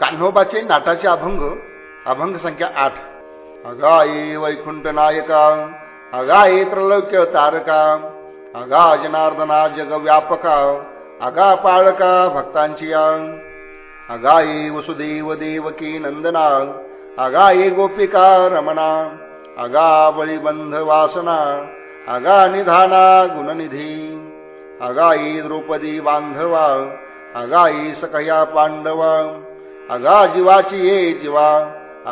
कान्होबाचे नाटाचे अभंग अभंग संख्या आठ. अगाये वैकुंठ नायका अगाये त्रलौक्य तारका अगा जनार्दना जग व्यापका अगा पाळका भक्तांची अगाई वसुदेव देवकी नंदना अगाई गोपिका रमणा अगा बळीबंध वासना अगा निधाना गुणनिधी अगाई द्रौपदी बांधवा अगाई सकया पांडवा अगा जीवाची ये जीवा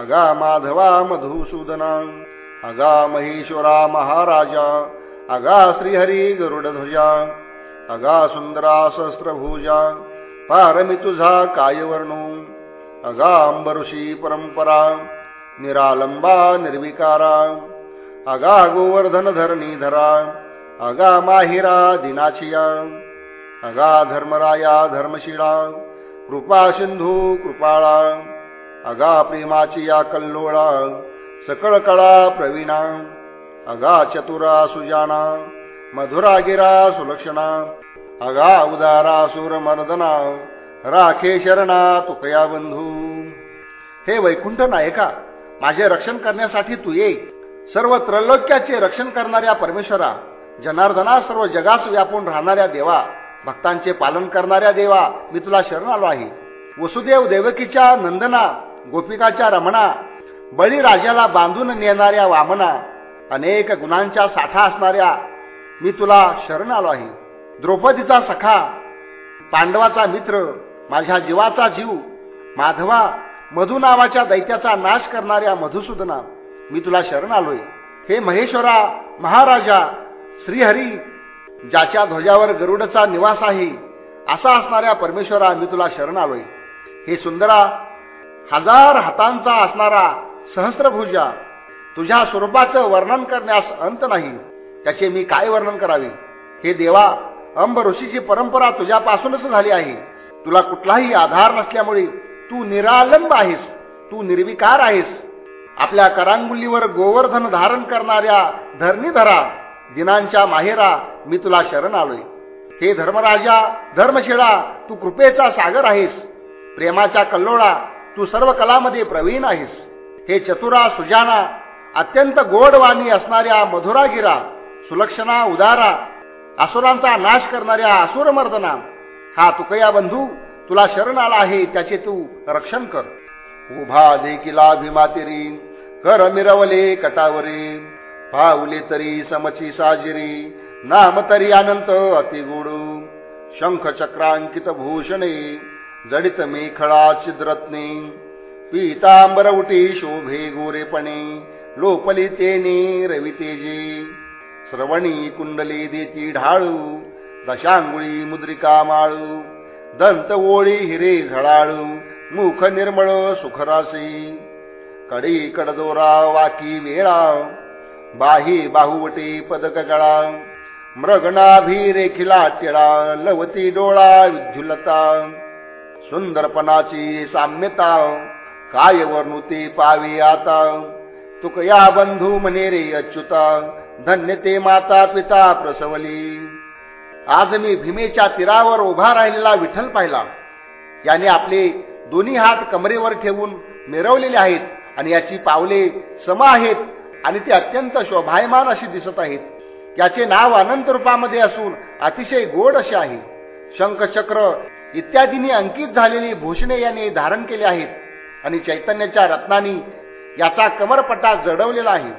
अगा माधवा मधुसूदना अगा महेश्वरा महाराजा अगा श्रीहरी गरुडध्वजा अगा सुंदरा सहस्त्रभुजा पारमी तुझा कायवर्णू अगा अंबऋषी परंपरा निरालंबा निर्विकारा अगा गोवर्धन धरणी धरा अगा माहिरा दिनाचिया अगा धर्मराया धर्मशिळा कृपा सिंधू कृपाळा अगा प्रेमाची या कल्लोळा सकळ कळा प्रवीणा अगा चतुरा सुजाना मधुरा गिरा सुलक्षणा अगा उदारा सुरमर्दना राखे शरणा तुकया बंधू. हे वैकुंठ नायका माझे रक्षण करण्यासाठी तू ये. सर्व त्रैलोक्याचे रक्षण करणाऱ्या परमेश्वरा जनार्दना सर्व जगास व्यापून राहणाऱ्या देवा भक्तांचे पालन करणाऱ्या देवा मी तुला शरण आलो आहे. वसुदेव देवकीच्या नंदना गोपिकाच्या रमणा बळीराजाला बांधून नेणाऱ्या वामना अनेक गुणांच्या साठा असणाऱ्या मी तुला शरण आलो आहे. द्रौपदीचा सखा पांडवाचा मित्र माझ्या जीवाचा जीव माधवा मधु नावाच्या दैत्याचा नाश करणाऱ्या मधुसूदना मी तुला शरण आलोय. हे महेश्वरा महाराजा श्रीहरी ज्याच्या ध्वजावर गरुडचा निवास आहे असा असणाऱ्या परमेश्वरा मी तुला शरण आलोय. हे सुंदरा हजार हातांचा असणारा सहस्रभुजा तुझ्या स्वरूपाचं वर्णन करण्यास अंत नाही. त्याचे मी काय वर्णन करावे? हे देवा अंब ऋषीची परंपरा तुझ्यापासूनच झाली आहे. तुला कुठलाही आधार नसल्यामुळे तू निरालंब आहेस तू निर्विकार आहेस. आपल्या करांगुलीवर गोवर्धन धारण करणाऱ्या धरणीधरा दिनांच्या माहेरा मी तुला शरण आलोय. हे धर्मराजा धर्मशिळा तू कृपेचा सागर आहेस. प्रेमाच्या कल्लोळा तू सर्व कलामध्ये प्रवीण आहेस. हे चतुरा सुजाना अत्यंत गोडवाणी असणाऱ्या मधुरागिरा सुलक्षणा उदारा असुरांचा नाश करणाऱ्या असुरमर्दना हा तुकया बंधू तुला शरण आला आहे त्याचे तू रक्षण कर. उभा देखिला भीमातेरी कर मिरवले कटावरी पावले तरी समची साजिरी नाम तरी अनंत अतिगुडू शंख चक्रांकित भूषणे जडित मेखळा चिद्रत्ने पीतांबर उटी शोभे गोरेपणे लोपली तेने रवितेजे श्रवणी कुंडली देती ढाळू दशांगुळी मुद्रिका माळू दंत ओळी हिरे झळाळू मुख निर्मळ सुखरासी कडी कडदोरा वाकी वेळा बाही बाहुवटी पदक गळा मृगनाभी रेखिला लवती डोळा विद्युलता सुंदरपणाची साम्यता काय वर्णुती पावी आता. तुक या बंधू म्हणे रे अच्युता धन्य ते माता पिता प्रसवली. आज मी भीमेच्या तीरावर उभा राहिलेला विठ्ठल पाहिला. याने आपले दोन्ही हात कमरेवर ठेवून मिरवलेले आहेत आणि याची पावले सम आहेत आणि ते अत्यंत शोभायमान अशी दिसत आहेत. याचे नाव अनंत रूपामध्ये असून अतिशय गोड असे आहे. शंखचक्र इत्यादींनी अंकित झालेली भूषणे याने धारण केले आहेत आणि चैतन्याच्या रत्नांनी याचा कमरपटा जडवलेला आहे.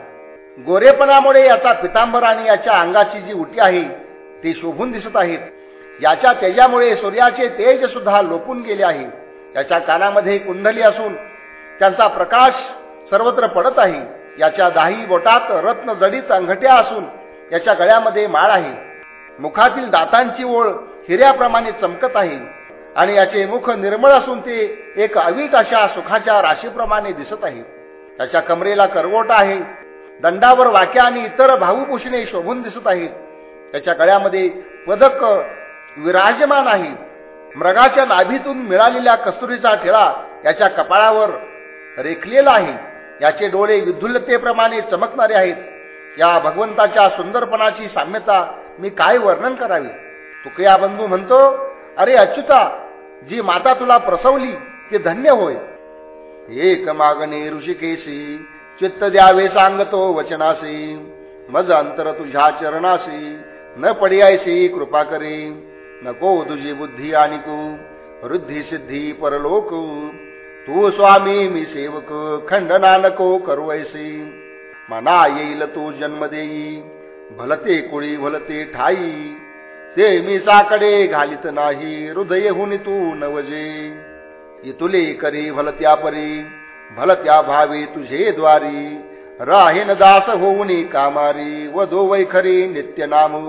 गोरेपणामुळे याचा पितांबर आणि याच्या अंगाची जी उटी आहे ती शोभून दिसत आहेत. याच्या तेजामुळे सूर्याचे तेज सुद्धा लोपून गेले आहे. याच्या कानामध्ये कुंडली असून त्यांचा प्रकाश सर्वत्र पडत आहे. याच्या दाही बोटात रत्न जडीत अंगठ्या असून याच्या गळ्यामध्ये माळ आहे. मुखातील दातांची ओळ हिऱ्याप्रमाणे चमकत आहे आणि याचे मुख निर्मळ असून ते एक अवीट अशा सुखाच्या राशीप्रमाणे दिसत आहे. त्याच्या कमरेला करवोट आहे. दंडावर वाक्या आणि इतर भाऊभूषणे शोभून दिसत आहेत. त्याच्या गळ्यामध्ये पदक विराजमान आहे. मृगाच्या नाभीतून मिळालेल्या कस्तुरीचा ठेळा याच्या कपाळावर रेखलेला आहे. याचे डोळे विधुल्यतेप्रमाणे चमकणारे आहेत. या भगवंताच्या सुंदरपणाची साम्यता मी काय वर्णन करावे? तुकया बंधू म्हणतो अरे अच्युता जी माता तुला प्रसवली ते धन्य होय. एक मागणे ऋषिकेशी चित्त द्यावे सांगतो वचनासी मज अंतर तुझ्या चरणासी न पडियायसी कृपा करे. नको तुझी बुद्धी आणि वृद्धी सिद्धी परलोक. तू स्वामी मी सेवक खंडना नको करवैसी. मना येईल तू जन्म देई भलते कुळी भलते ठाई. ते मी साकडे घालित नाही हृदय हुनी तू नवजे. इतुले करी भलत्या परी भलत्या भावी तुझे द्वारी. राहीन दास होऊन कामारी वधो वैखरी नित्य नामू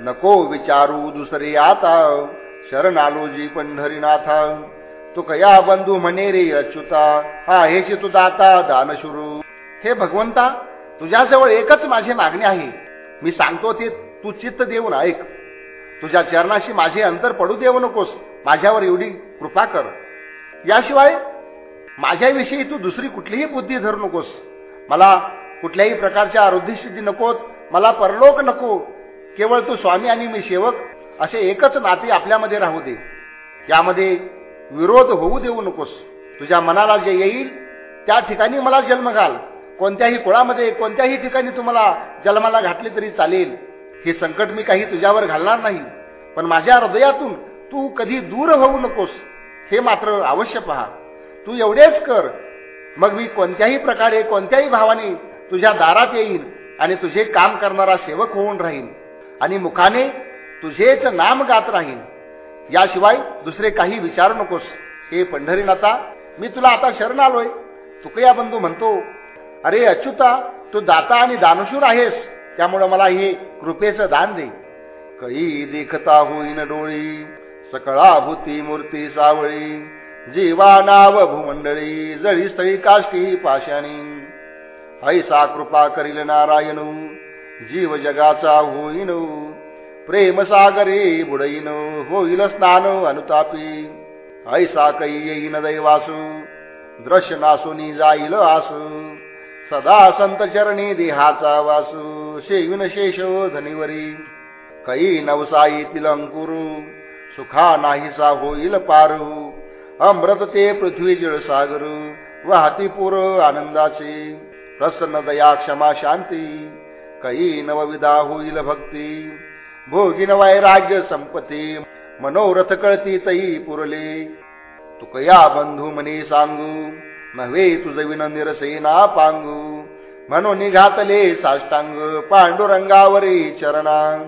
नको विचारू दुसरे आता शरण आलोजी पंढरीनाथा. तू कया बंधू म्हणे रे अच्युता हा हेची तू दाता दानशुरू. हे भगवंता तुझ्याजवळ एकच माझी मागणी आहे. मी सांगतो ते तू चित्त देऊन ऐक. तुझ्या चरणाशी माझे अंतर पडू देऊ नकोस. माझ्यावर एवढी कृपा कर. याशिवाय माझ्याविषयी तू दुसरी कुठलीही बुद्धी धरू नकोस. मला कुठल्याही प्रकारच्या आरोग्यसिद्धी नकोत मला परलोक नको. केवळ तू स्वामी आणि मी सेवक असे एकच नाते आपल्यामध्ये राहू दे. यामध्ये विरोध होऊ देऊ नकोस. तुझ्या मनाला जे येईल त्या ठिकाणी मला जन्म घाल. कोणत्याही कुळामध्ये कोणत्याही ठिकाणी तुम्हाला जन्माला घातले तरी चालेल. हे संकट मी काही तुझ्यावर घालणार नाही. पण माझ्या हृदयातून तू कधी दूर होऊ नकोस. हे मात्र अवश्य पहा. तू एवढेच कर. मग मी कोणत्याही प्रकारे कोणत्याही भावाने तुझ्या दारात येईन आणि तुझे काम करणारा सेवक होऊन राहीन आणि मुखाने तुझेच नाम गात राहीन. याशिवाय दुसरे काही विचारू नकोस. हे पंढरीनाथा मी तुला आता शरण आलोय. तुकया बंधू म्हणतो अरे अच्युता तू दाता आणि दानशूर आहेस. त्यामुळे मला हे कृपेचं दान दे. कई देखता होईन डोळी सकळा भूती मूर्ती सावळी. जीवा नाव भूमंडळी जळी स्थळी काष्टी पाशाणी ऐसा कृपा करील नारायण जीव जगाचा होईन. प्रेम सागरे बुडईन होईल स्नान अनुतापी. ऐसा कै येईन दैवासू दृश्य नासुनी जाईल आसू. सदा संत चरणी देहाचा वासू शेविन शेष धनिवरी कै नवसाई तिलंकुरू सुखा नाहीसा होईल पारू. अमृत ते पृथ्वी जळ सागरू वाहती पूर आनंदाचे. प्रसन्न दया क्षमा शांती. कै नवविदा होईल भक्ती. भोगिन वैराग्य संपती मनोरथ कळती तई पुरले. तुकया बंधू मनी सांगू नव्हे तुझ विन निरसेना पांगू. म्हणून निघातले साष्टांग पांडुरंगावरी चरणांग.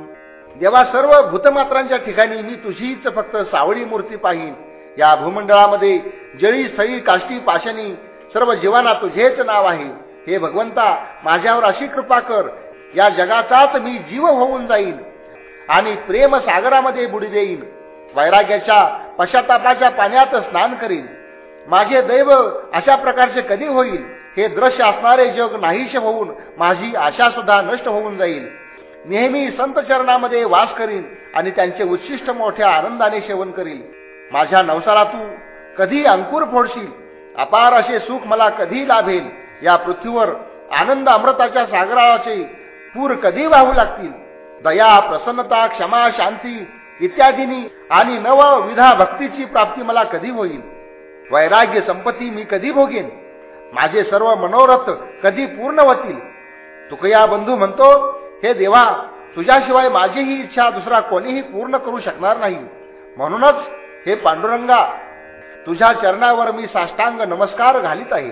देवा सर्व भूतमात्रांच्या ठिकाणी मी तुझीच फक्त सावळी मूर्ती पाहिन. या भूमंडळामध्ये जळी सळी काष्टी पाशणी सर्व जीवाना तुझेच नाव आहे. हे भगवंता माझ्यावर अशी कृपा कर या जगाचाच मी जीव होऊन जाईल आणि प्रेम सागरामध्ये बुडी देईन. वैराग्याच्या पश्चातापाच्या पाण्यात स्नान करीन. माझे दैव अशा प्रकारचे कधी होईल? हे दृश्य असणारे जग नाहीशे होऊन माझी आशा सुद्धा नष्ट होऊन जाईल. नेहमी संत चरणामध्ये वास करीन आणि त्यांचे उच्छिष्ट मोठ्या आनंदाने सेवन करील. माझ्या नवसाला तू कधी अंकुर फोडशील? अपार असे सुख मला कधी लाभेल? या पृथ्वीवर आनंद अमृताच्या सागराचे पूर कधी वाहू लागतील? दया प्रसन्नता क्षमा शांती इत्यादीनी आणि नव विधा भक्तीची प्राप्ती मला कधी होईल? वैराग्य संपत्ती मी कधी भोगेन? माझे सर्व मनोरथ कधी पूर्ण होतील? तुकया बंधू म्हणतो हे देवा तुझ्याशिवाय माझी ही इच्छा दुसरा कोणीही पूर्ण करू शकणार नाही. म्हणूनच हे पांडुरंगा तुझ्या चरणावर मी साष्टांग नमस्कार घालीत आहे.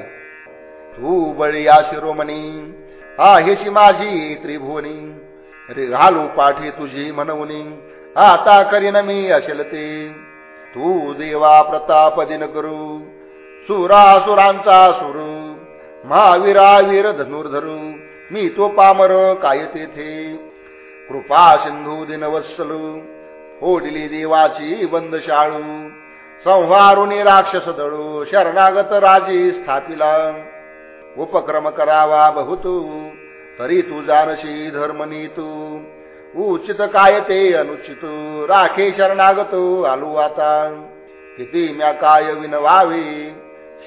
तू बळिया शिरोमणी हा हेशी माझी त्रिभुवनी. रे घालू पाठी तुझी म्हणवणी आता करीन मी असेल ते तू देवा प्रताप दिन करू सुरासुरांचा सुरू महावीरावीर धनुर्धरू मी तो पामर काय तेथे? कृपा सिंधू दिनवत्सलू होडली देवाची बंद शाळू संहारुणी राक्षस दळू शरणागत राजी स्थापिला. उपक्रम करावा बहुतू तरी तू जानशी धर्मनी तू उचित काय ते अनुचित. राखे शरणागत आलू आता. किती म्या काय विनवावे?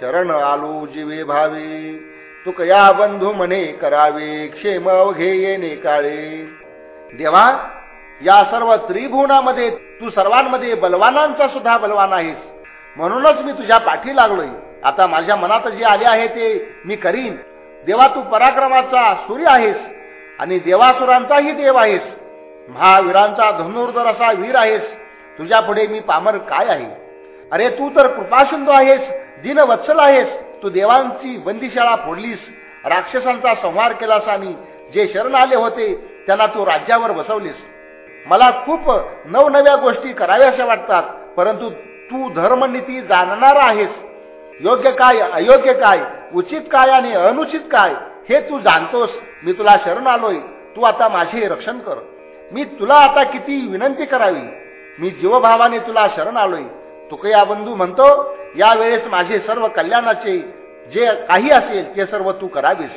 शरण आलू जीवे भावे. तुक या बंधू म्हणे करावे क्षेम अवघे येणे काळे. देवा या सर्व त्रिभुवनामध्ये तू सर्वांमध्ये बलवानांचा सुद्धा बलवान आहेस. म्हणूनच मी तुझ्या पाठी लागलोय. आता माझ्या मनात जे आले आहे ते मी करीन. देवा तू पराक्रमाचा सूर्य आहेस. आणि देवासुरांचाही देव आहेस. महावीरांचा धनुर्धर असा वीर आहेस. तुझ्या पुढे मी पामर काय आहे? अरे तू तर कृपासिंधू आहेस दिनवत्सल आहेस. तू देवांची बंदीशाळा फोडलीस. राक्षसांचा संहार केलास आणि जे शरण आले होते त्यांना तू राज्यावर बसवलीस. मला खूप नवनव्या गोष्टी कराव्याशा वाटतात परंतु तू धर्मनीती जाणणार आहेस. योग्य काय अयोग्य काय उचित काय आणि अनुचित काय हे तू जाणतोस. मी तुला शरण आलोय. तू आता माझे रक्षण कर. मी तुला आता किती विनंती करावी? मी जीवभावाने तुला शरण आलोय. तुकया बंधू म्हणतो यावेळेस माझे सर्व कल्याणाचे जे काही असेल ते सर्व तू करावीस.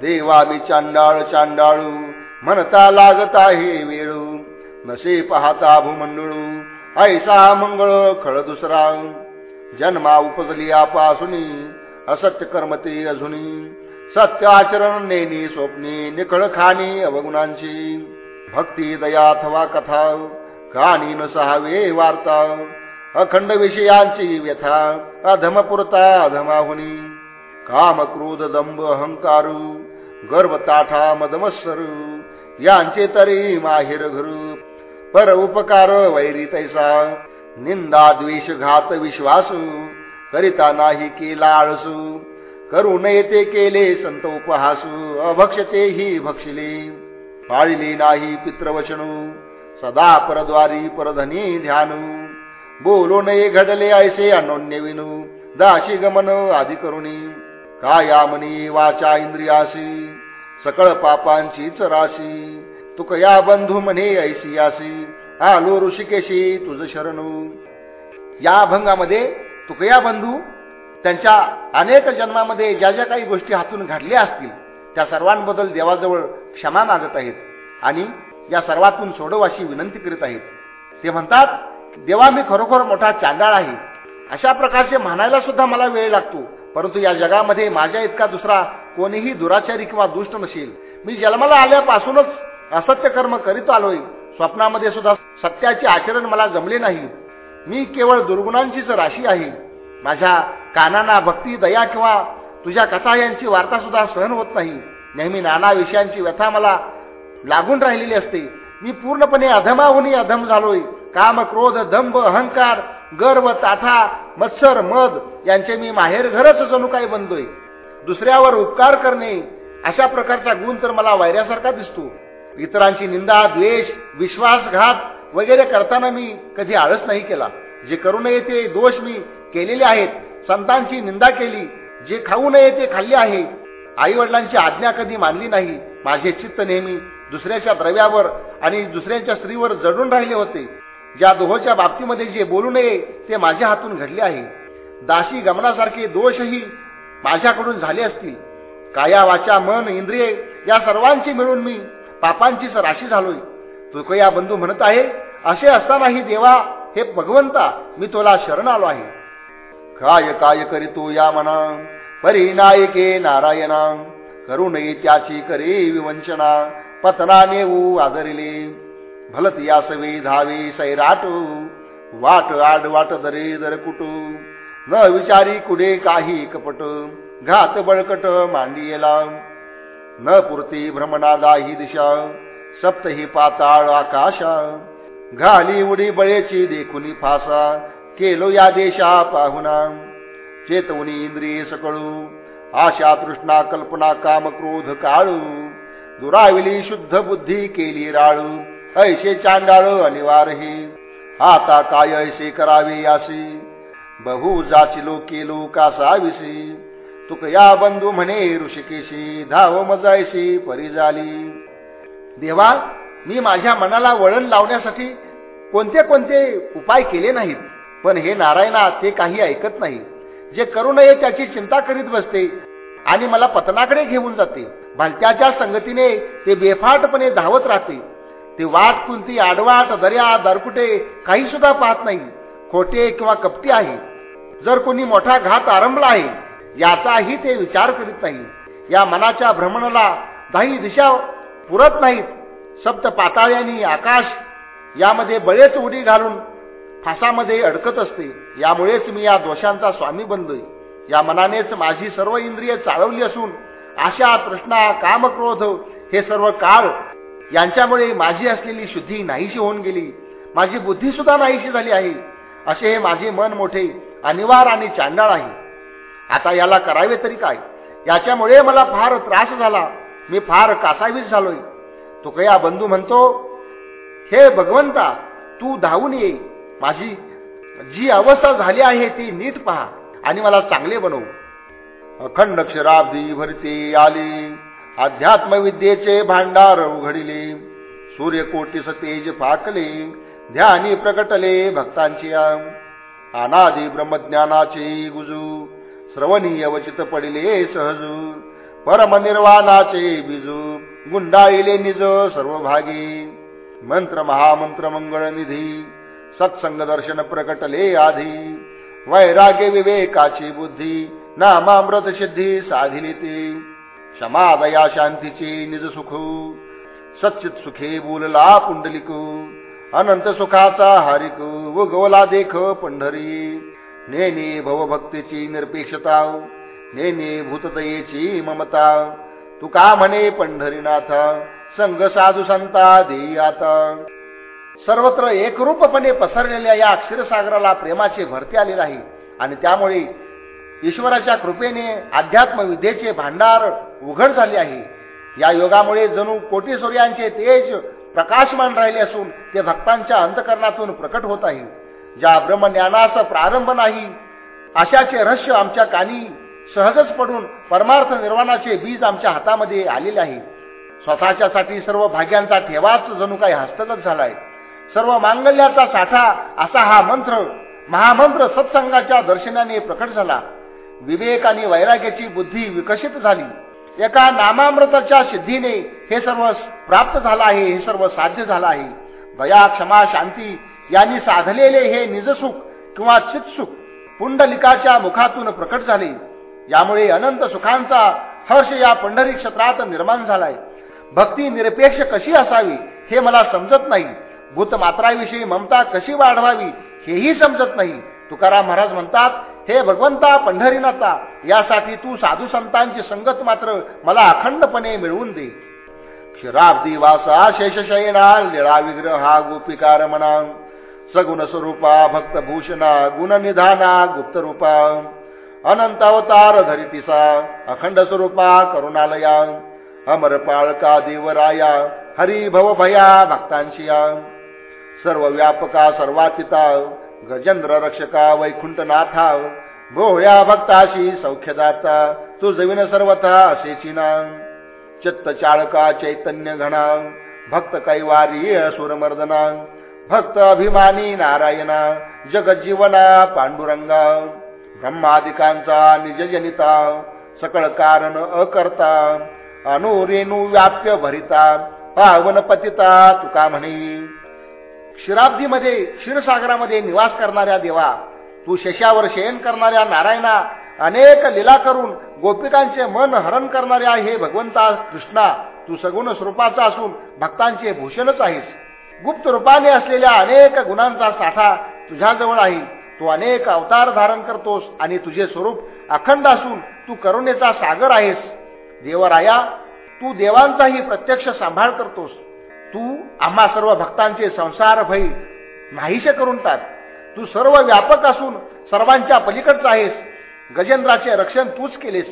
देवा मी चांडाळ चांडाळू म्हणता लागत आहे वेळू. नसे पाहता भूमंडळू ऐसा मंगळ खळ दुसरा. जन्मा उपजली आपासुनी असत्य कर्मते अजुनी. सत्य आचरण नेनी स्वप्ने निखळ खाणी अवगुणांची. भक्ती दया अथवा कथा काणी न सहावे वार्ता अखंड विषयांची व्यथा अधमपुरता अधमाहुनी काम क्रोध दंभ अहंकारू गर्भताठा मदमस्सरू मदमत्सरू यांचे तरी माहिर घरू पर उपकार वैरी तैसा निंदा द्वेष घात विश्वासू करिता नाही केला आळसू करू नये ते केले संत उपहासू अभक्षते ही भक्षिली पाळिले नाही पित्रवचनू सदा परद्वारी परधनी ध्यानू. बोलो नये घडले ऐसे अनोन्य विनू दाशी गमन आदी करुणी. कायामनी वाचा इंद्रियासी सकळ पापांची चरासी. तुक या बंधू म्हणे ऐसी ऐसियासी आलो ऋषिकेशी तुझ शरणू. या अभंगामध्ये तुकया बंधू त्यांच्या अनेक जन्मामध्ये ज्या ज्या काही गोष्टी हातून घडल्या असतील त्या सर्वांबद्दल देवाजवळ क्षमा मागत आहेत आणि या सर्वातून सोडव अशी विनंती करीत आहेत. ते म्हणतात देवा मी खरोखर मोठा चांदाळ आहे. अशा प्रकारचे म्हणायला सुद्धा मला वेळ लागतो. परंतु या जगामध्ये माझ्या इतका दुसरा कोणीही दुराचारी किंवा दुष्ट नसेल. मी जन्माला आल्यापासूनच असत्य कर्म करीत आलोय. स्वप्नामध्ये सुद्धा सत्याचे आचरण मला जमले नाही. मी केवळ दुर्गुणांचीच राशी आहे. माझ्या कानांना भक्ती दया किंवा तुझ्या कथा यांची वार्ता सुद्धा सहन होत नाही. नेहमी नाना विषयांची व्यथा मला लागून राहिलेली असते. मी पूर्णपणे अधमाहूनही अधम झालोय. काम क्रोध दंभ अहंकार गर्व ताठा मत्सर मध यांचे मी माहेर घरच जणू काही बनतोय दुसऱ्यावर उपकार करणे अशा प्रकारचा गुण तर मला वैऱ्यासारखा दिसतो. इतरांची निंदा द्वेष विश्वासघात वगैरे करताना मी कधी आळस नाही केला. जे करू नये ते दोष मी केलेले आहेत. संतांची निंदा केली जे खाऊ नये ते खाल्ले आहे. आई वडिलांची आज्ञा कधी मानली नाही. माझे चित्त नेहमी दुसऱ्याच्या द्रव्यावर आणि दुसऱ्यांच्या स्त्रीवर जडून राहिले होते. ज्या दोहोच्या बाबतीमध्ये जे बोलू नये ते माझ्या हातून घडले आहे. दाशी गमनासारखे दोषही माझ्याकडून झाले असतील. काया वाचा मन इंद्रिये या सर्वांची मिळून मी पापांचीच राशी झालोय. तुकया या बंधू म्हणत आहे असे असतानाही देवा हे भगवंता मी तुला शरण आलो आहे. काय काय करीतो या मना? परिनायके नारायणा करू नये त्याची करे विवंचना पतना नेऊ आदरिले. भलत यासवे धावे सैराट वाट आड वाट दरे दर कुटू. न विचारी कुडे काही कपट घात बळकट मांडियेला. न पुरती भ्रमणादा ही दिशा सप्तही पाताळ आकाशा. घाली उडी बळेची देखुनी फासा केलो या देशा पाहुना. चेतवनी इंद्रिय सकळू. आशा तृष्णा कल्पना काम क्रोध काळू. दुराविली शुद्ध बुद्धी केली राळू. ऐसे चांडाळ अनिवारही आता काय ऐसे करावे यासी? बहु जाचिलो केलो कासाविसी तुक या बंधू म्हणे ऋषिकेशी धाव मजायशी परी झाली देवा मी माझ्या मनाला वळण लावण्यासाठी कोणते कोणते उपाय केले नाहीत? पण हे नारायणा ते काही ऐकत नाही. जे करू नये त्याची चिंता करीत बसते आणि मला पतनाकडे घेऊन जाते. भलत्याच्या संगतीने ते बेफाटपणे धावत राहते. ते वाट कुंती आडवाट दर्या दरकुटे काही सुद्धा पाहत नाही. खोटे किंवा कपटी आहे. जर कोणी मोठा घात आरंभला आहे याचाही ते विचार करीत नाही. या मनाच्या भ्रमणाला दाही दिशा पुरत नाहीत. सप्त पाताळ्यांनी आकाश यामध्ये बळेच उडी घालून फासामध्ये अडकत असते यामुळेच मी या दोषांचा स्वामी बनलोय. या मनानेच माझी सर्व इंद्रिय चालवली असून आशा तृष्णा कामक्रोध हे सर्व काळ यांच्यामुळे माझी असलेली शुद्धी नाहीशी होऊन गेली. माझी बुद्धी सुद्धा नाहीशी झाली आहे. असे हे माझे मन मोठे अनिवार आणि चांडाळ आहे. आता याला करावे तरी काय? याच्यामुळे मला फार त्रास झाला. मी फार कासावीस झालोय. तो कया बंधू म्हणतो हे भगवंता तू धावून ये. माझी जी अवस्था झाली आहे ती नीट पहा आणि मला चांगले बनवू. अखंड क्षराब्दी भरती आली. अध्यात्म विद्येचे भांडार उघडिले. सूर्यकोटी सतेज फाकले ध्यानी प्रकटले भक्तांची अनादी ब्रह्मज्ञानाचे गुजू. श्रवणीय वचित पडिले सहजू. परमनिर्वाणाचे बिजू. गुंडाळिले निज सर्व भागी मंत्र महामंत्र मंगळ निधी. सत्संग दर्शन प्रकटले आधी. वैराग्य विवेकाची बुद्धी नामामृत सिद्धी साधिली ती. क्षमादया शांतीची निज सुख. सच्चित सुखे बोलला पुंडलिकू अनंत सुखाचा हारिक. उगवला देख पंढरी. नेने भवभक्तीची निरपेक्षता. नेने भूततयेची ममता. तुका म्हणे पंढरीनाथ? संघ साधू संता देई आता. सर्वत्र एकरूपपणे पसरलेल्या या क्षीरसागराला प्रेमाचे भरते आलेले आहे. आणि त्यामुळे ईश्वराच्या कृपेने अध्यात्मविद्येचे भांडार उघड झाले आहे. या योगामुळे जणू कोटी सूर्यांचे तेज प्रकाशमान राहिले असून ते भक्तांच्या अंतकरणातून प्रकट होत आहे. ज्या ब्रह्मज्ञानाचा प्रारंभ नाही अशाचे रहस्य आमच्या कानी सहजच पडून परमार्थ निर्वाणाचे बीज आमच्या हातामध्ये आलेले आहे. स्वतःच्यासाठी सर्व भाग्यांचा ठेवाच जणू काही हस्तगत झालाय. सर्व मांगल्याचा साठा असा हा मंत्र महामंत्र सत्संगाच्या दर्शनाने प्रकट झाला. विवेक आणि वैराग्याची बुद्धी विकसित झाली. एका नामामृताच्या सिद्धीने हे सर्व प्राप्त झालं आहे हे सर्व साध्य झालं आहे. दया क्षमा शांती यांनी साधलेले हे निजसुख किंवा चितसुख पुंडलिकाच्या मुखातून प्रकट झाले. यामुळे अनंत सुखांचा हर्ष या पंढरी क्षेत्रात निर्माण झालाय. भक्ती निरपेक्ष कशी असावी हे मला समजत नाही. भूतमात्राविषयी ममता कशी वाढवावी हेही समजत नाही. तुकाराम महाराज म्हणतात हे भगवंता पंढरीनाथा यासाठी तू साधू संतांची संगत मात्र मला अखंडपणे मिळवून दे. क्षीराब्दी वासा शेषशयना लिळा विग्रहा गोपिकार म्हणा सगुण स्वरूपा भक्तभूषणा गुणनिधाना गुप्त रूपा अनंत अवतार धरितिसा अखंड स्वरूपा करुणालया अमर पाळका देवराया हरी भव भया भक्तांशिया सर्व व्यापका सर्वातिता गजेंद्र रक्षका वैकुंठनाथा भोळ्या भक्ताशी सौख्यदाता तू सर्वथा असेची ना. चित्त चाळका चैतन्य घणा भक्त कैवारी असुरमर्दना भक्त अभिमानी नारायणा जगज्जीवना पांडुरंगा ब्रह्मादिकांचा निजजनिता सकळ कारण अकर्ता अनुरेणू व्याप्य भरिता पावन पतिता तुका म्हणे. क्षीराब्दीमध्ये क्षीरसागरामध्ये निवास करणाऱ्या देवा तू शशावर शयन करणाऱ्या नारायणा अनेक लीला करून गोपिकांचे मन हरण करणाऱ्या हे भगवंता कृष्णा तू सगुण स्वरूपाचा असून भक्तांचे भूषणच आहेस. गुप्त रूपाने असलेल्या अनेक गुणांचा साठा तुझ्याजवळ आहे. तू अनेक अवतार धारण करतोस आणि तुझे स्वरूप अखंड असून तू करुणेचा सागर आहेस. देवराया तू देवांचाही प्रत्यक्ष सांभाळ करतोस. तू आम्हा सर्व भक्तांचे संसार भय नाहीसे करून टाक. तू सर्व व्यापक असून सर्वांच्या पलीकडचा आहेस. गजेंद्राचे रक्षण तूच केलेस.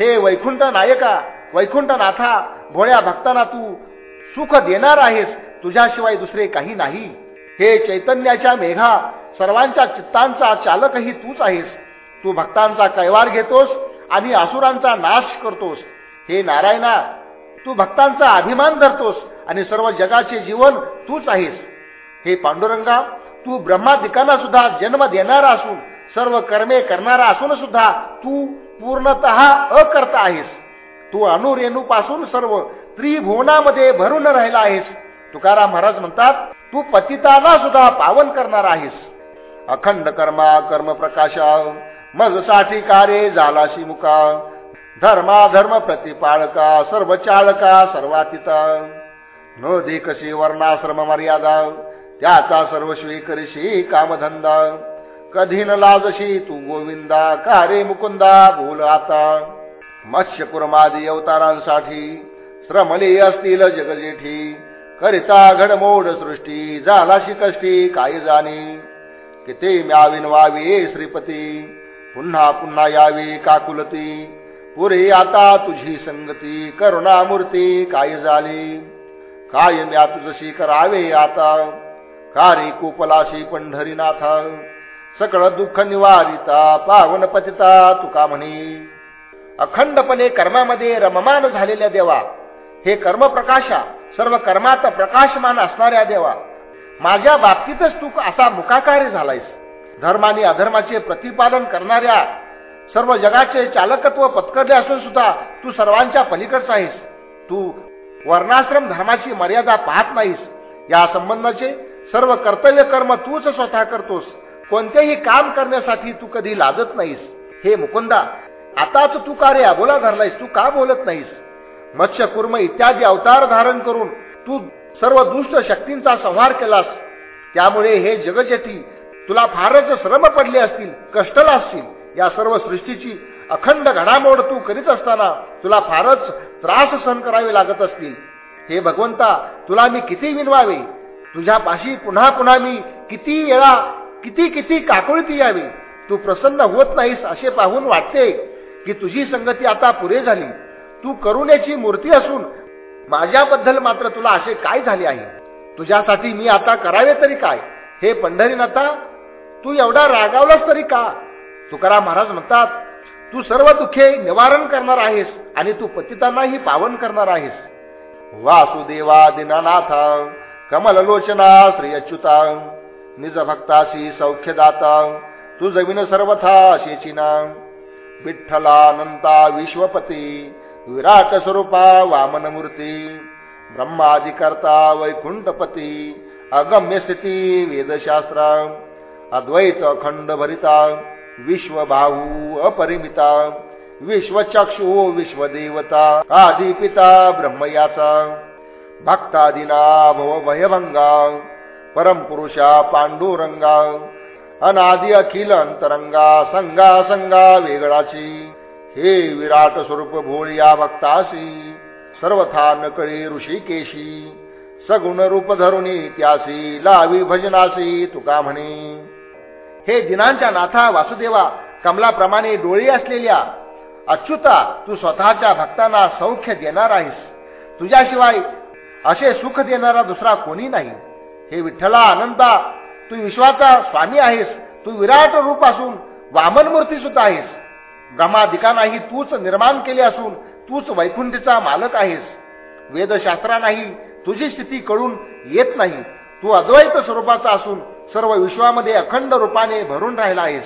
हे वैकुंठ नायका वैकुंठ नाथा भोळ्या भक्तांना तू सुख देणार आहेस. तुझ्याशिवाय दुसरे काही नाही. हे चैतन्याच्या मेघा सर्वांच्या चित्तांचा चालकही तूच आहेस. तू भक्तांचा कैवार घेतोस आणि असुरांचा नाश करतोस. हे नारायणा तू भक्तांचा अभिमान धरतोस. आणि सर्व जगाचे जीवन तूच आहेस. हे पांडुरंगा तू ब्रह्मादिकांना सुद्धा जन्म देणारा असून सर्व कर्मे करणारा असून सुद्धा तू पूर्णत अकर्ता आहेस. तू अणुरेणूपासून सर्व त्रिभुवनामध्ये भरून राहिला आहेस. तुकाराम महाराज म्हणतात तू पतिताना सुद्धा पावन करणार आहेस. अखंड कर्मा कर्म प्रकाशा मग साठी कार्य झालाशी मुका. धर्मा धर्म प्रतिपाळका सर्व चाळका सर्वातिता. न दे कशी वर्णाश्रम मर्यादा त्याचा सर्वस्वी करशी कामधंदा. कधी न लाजशी तू गोविंदा का रे मुकुंदा बोल आता. मत्स्य कुरमादी अवतारांसाठी श्रमले असतील जगजेठी. करिता घडमोड सृष्टी झालाशी कष्टी काय जाणे? किती म्याविन व्हावी श्रीपती? पुन्हा पुन्हा यावी काकुलती. पुरे आता तुझी संगती करुणामूर्ती काय झाली? काय म्या जशी करावे आता? कारे कुपलाशी पंढरीनाथा? सकळ दुःख निवारिता पावन पतिता तुका म्हणे. अखंडपणे कर्मामध्ये रममान झालेल्या देवा हे कर्मप्रकाशा सर्व कर्मात प्रकाशमान असणाऱ्या देवा माझ्या बाबतीतच तू असा मुखाकारी झालायस. धर्माने अधर्माचे प्रतिपादन करणाऱ्या सर्व जगाचे चालकत्व पत्करले असून सुद्धा तू सर्वांच्या पलीकडचा आहेस. तू वर्णाश्रम धर्माची मर्यादा पाहत नाहीस. या संबंधाचे सर्व कर्तव्य कर्म तूच स्वतः करतोस. कोणतेही काम करण्यासाठी तू कधी लाजत नाहीस. हे मुकुंदा आताच तू कार्य अबोला धरलायस तू का बोलत नाहीस? मत्स्य कुर्म इत्यादी अवतार धारण करून तू सर्व दुष्ट शक्तींचा संहार केलास. त्यामुळे हे जगजती तुला फारच श्रम पडले असतील कष्टला असतील या सर्व सृष्टीची अखंड घडामोड तू करीत असताना तुला फारच त्रास सहन करावे लागत असतील. हे भगवंता तुला मी किती विनवावे? तुझ्या पाशी पुन्हा पुन्हा मी किती वेळा किती किती काकुळती यावी? तू प्रसन्न होत नाहीस असे पाहून वाटते की तुझी संगती आता पुरे झाली. तू करुण्याची मूर्ती असून माझ्याबद्दल मात्र तुला असे काय झाले आहे? तुझ्यासाठी मी आता करावे तरी काय? हे पंढरीनाथा तू एवढा रागावलास तरी का? तुकाराम महाराज म्हणतात तू सर्व दुःखे निवारण करणार आहेस आणि तू पतितांनाही पावन करणार आहेस. वासुदेवा दिनानाथा कमललोचना श्री अच्युता निज भक्ताशी सौख्यदाता तू जमीन सर्वथा शेचिना. विठ्ठलानंता विश्वपती विराट स्वरूपा वामन मूर्ती ब्रह्मादिकर्ता वैकुंठपती अगम्य स्थिती वेदशास्त्र अद्वैत खंड भरिता विश्वबाहू अपरिमिता विश्वचक्षु विश्वदेवता आदिपिता ब्रह्मयाचा भक्तादिना भव भयभंगा परमपुरुषा पांडुरंगा अनादि अखिल अंतरंगा संगा संगा वेगळाची हे विराट स्वरूप भोळिया भक्तासी सर्वथा नकळी ऋषिकेशी सगुण रूप धरुणी त्यासी लावी भजनासी तुका म्हणे. हे दिनांच्या नाथा वासुदेवा कमलाप्रमाणे डोळी असलेल्या अच्युता तू स्वतःच्या भक्तांना सौख्य देणार आहेस. तुझ्याशिवाय असे सुख देणारा दुसरा कोणी नाही. हे विठ्ठला आनंदा तू विश्वाचा स्वामी आहेस. तू विराट रूप असून वामन मूर्ती सुद्धा आहेस. ब्रह्मादिकांनाही तूच निर्माण केले असून तूच वैकुंठीचा मालक आहेस. वेदशास्त्रांनाही तुझी स्थिती कळून येत नाही. तू अद्वैत स्वरूपाचा असून सर्व विश्वामध्ये अखंड रूपाने भरून राहिला आहेस.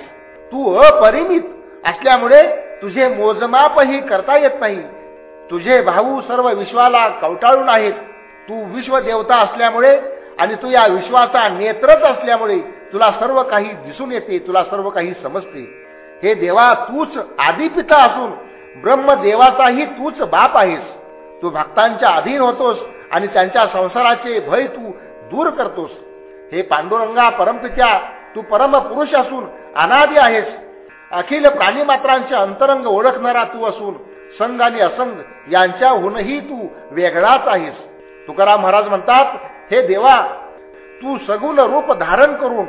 तू अपरिमित असल्यामुळे तुझे मोजमापही करता येत नाही. तुझे भाऊ सर्व विश्वाला कवटाळून आहेत. तू विश्वदेवता असल्यामुळे आणि तू या विश्वाचा नेत्रच असल्यामुळे तुला सर्व काही दिसून येते तुला सर्व काही समजते. हे देवा तूच आदिपिता असून ब्रह्मदेवाचाही तूच बाप आहेस. तू भक्तांच्या अधीन होतोस आणि त्यांच्या संसाराचे भय तू दूर करतोस. हे पांडुरंगा परमपित्या तू परम पुरुष असून अनादी आहेस. अखिल प्राणीमात्रांचे अंतरंग ओळखणारा तू असून संघ आणि असंग यांच्याहूनही तू वेगळाच आहेस. तुकाराम महाराज म्हणतात हे देवा तू सगुण रूप धारण करून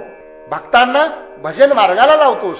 भक्तांना भजन मार्गाला लावतोस.